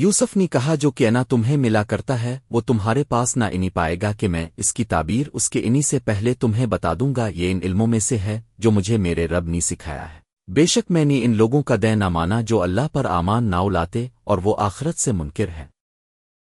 یوسف نے کہا، جو کہ انا تمہیں ملا کرتا ہے، وہ تمہارے پاس نہ انی پائے گا کہ میں اس کی تعبیر اس کے انی سے پہلے تمہیں بتا دوں گا، یہ ان علموں میں سے ہے، جو مجھے میرے رب نے سکھایا ہے۔ بے شک میں نے ان لوگوں کا دے نہ مانا، جو اللہ پر آمان ناؤ لاتے اور وہ آخرت سے منکر ہے